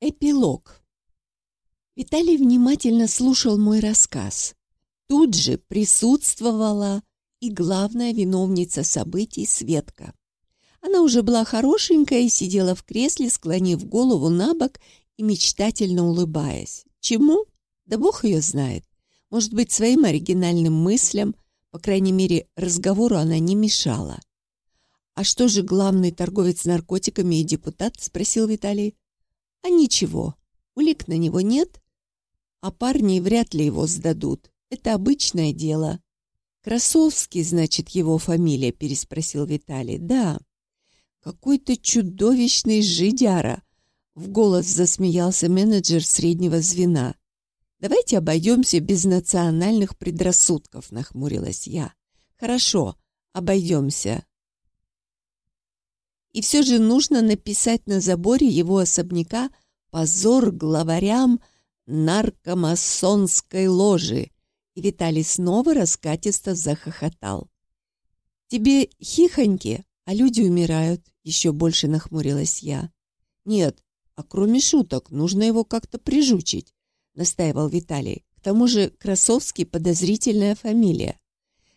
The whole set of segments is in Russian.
Эпилог. Виталий внимательно слушал мой рассказ. Тут же присутствовала и главная виновница событий Светка. Она уже была хорошенькая и сидела в кресле, склонив голову на бок и мечтательно улыбаясь. Чему? Да бог ее знает. Может быть, своим оригинальным мыслям, по крайней мере, разговору она не мешала. «А что же главный торговец наркотиками и депутат?» — спросил Виталий. А ничего, улик на него нет, а парни вряд ли его сдадут. Это обычное дело. Красовский, значит, его фамилия, переспросил Виталий. Да. Какой-то чудовищный жидяра. В голос засмеялся менеджер среднего звена. Давайте обойдемся без национальных предрассудков, нахмурилась я. Хорошо, обойдемся. И все же нужно написать на заборе его особняка «Позор главарям наркомасонской ложи». И Виталий снова раскатисто захохотал. «Тебе хихоньки, а люди умирают», — еще больше нахмурилась я. «Нет, а кроме шуток, нужно его как-то прижучить», — настаивал Виталий. «К тому же Красовский — подозрительная фамилия.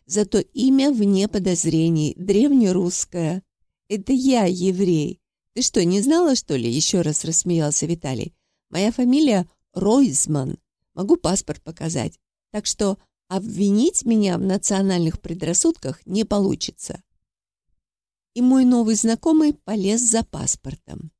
Зато имя вне подозрений, древнерусское. «Это я, еврей. Ты что, не знала, что ли?» Еще раз рассмеялся Виталий. «Моя фамилия Ройзман. Могу паспорт показать. Так что обвинить меня в национальных предрассудках не получится». И мой новый знакомый полез за паспортом.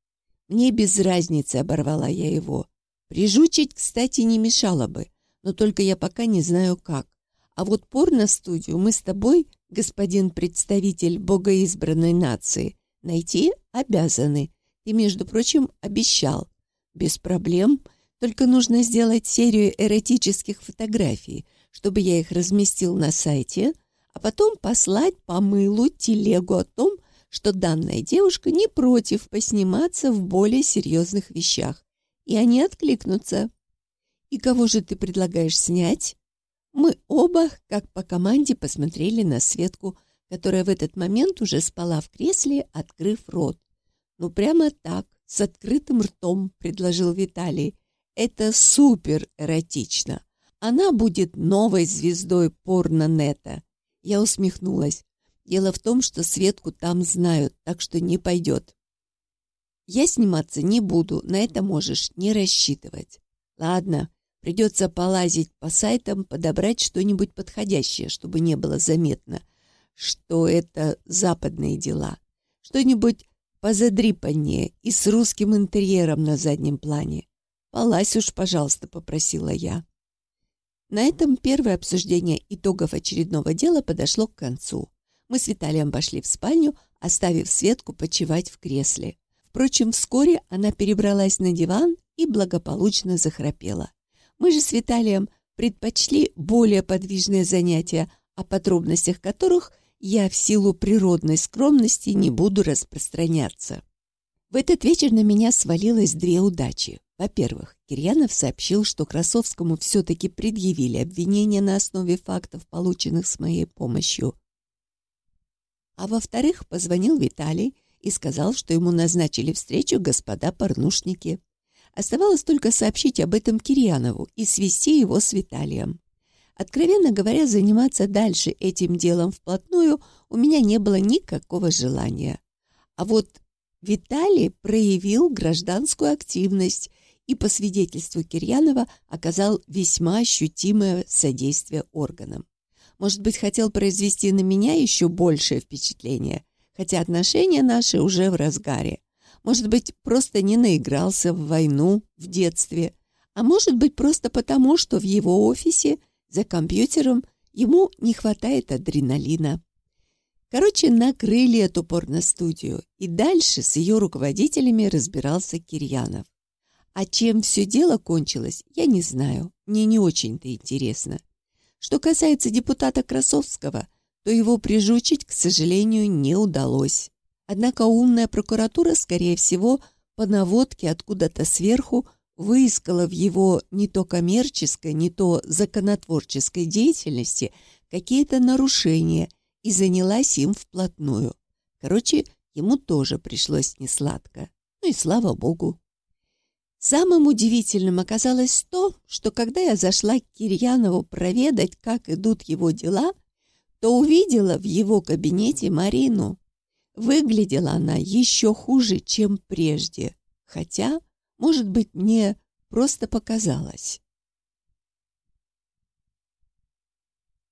Мне без разницы, оборвала я его. Прижучить, кстати, не мешало бы, но только я пока не знаю как. А вот порно-студию мы с тобой господин представитель богоизбранной нации, найти обязаны. И, между прочим, обещал. Без проблем, только нужно сделать серию эротических фотографий, чтобы я их разместил на сайте, а потом послать по мылу телегу о том, что данная девушка не против посниматься в более серьезных вещах. И они откликнутся. «И кого же ты предлагаешь снять?» Мы оба, как по команде, посмотрели на Светку, которая в этот момент уже спала в кресле, открыв рот. «Ну, прямо так, с открытым ртом», — предложил Виталий. «Это супер эротично. Она будет новой звездой порно-нета». Я усмехнулась. Дело в том, что Светку там знают, так что не пойдет. Я сниматься не буду, на это можешь не рассчитывать. Ладно, Придется полазить по сайтам, подобрать что-нибудь подходящее, чтобы не было заметно, что это западные дела. Что-нибудь позадрипаннее и с русским интерьером на заднем плане. «Полазь уж, пожалуйста», — попросила я. На этом первое обсуждение итогов очередного дела подошло к концу. Мы с Виталием пошли в спальню, оставив Светку почивать в кресле. Впрочем, вскоре она перебралась на диван и благополучно захрапела. Мы же с Виталием предпочли более подвижные занятия, о подробностях которых я в силу природной скромности не буду распространяться. В этот вечер на меня свалилось две удачи. Во-первых, Кирьянов сообщил, что Красовскому все-таки предъявили обвинения на основе фактов, полученных с моей помощью. А во-вторых, позвонил Виталий и сказал, что ему назначили встречу господа порнушники. Оставалось только сообщить об этом Кирьянову и свести его с Виталием. Откровенно говоря, заниматься дальше этим делом вплотную у меня не было никакого желания. А вот Виталий проявил гражданскую активность и, по свидетельству Кирьянова, оказал весьма ощутимое содействие органам. Может быть, хотел произвести на меня еще большее впечатление, хотя отношения наши уже в разгаре. Может быть, просто не наигрался в войну в детстве. А может быть, просто потому, что в его офисе за компьютером ему не хватает адреналина. Короче, накрыли эту порностудию, и дальше с ее руководителями разбирался Кирьянов. А чем все дело кончилось, я не знаю, мне не очень-то интересно. Что касается депутата Красовского, то его прижучить, к сожалению, не удалось. Однако умная прокуратура, скорее всего, по наводке откуда-то сверху выискала в его не то коммерческой, не то законотворческой деятельности какие-то нарушения и занялась им вплотную. Короче, ему тоже пришлось несладко. Ну и слава богу. Самым удивительным оказалось то, что когда я зашла к Кирьянову проведать, как идут его дела, то увидела в его кабинете Марину. Выглядела она еще хуже, чем прежде, хотя, может быть, мне просто показалось.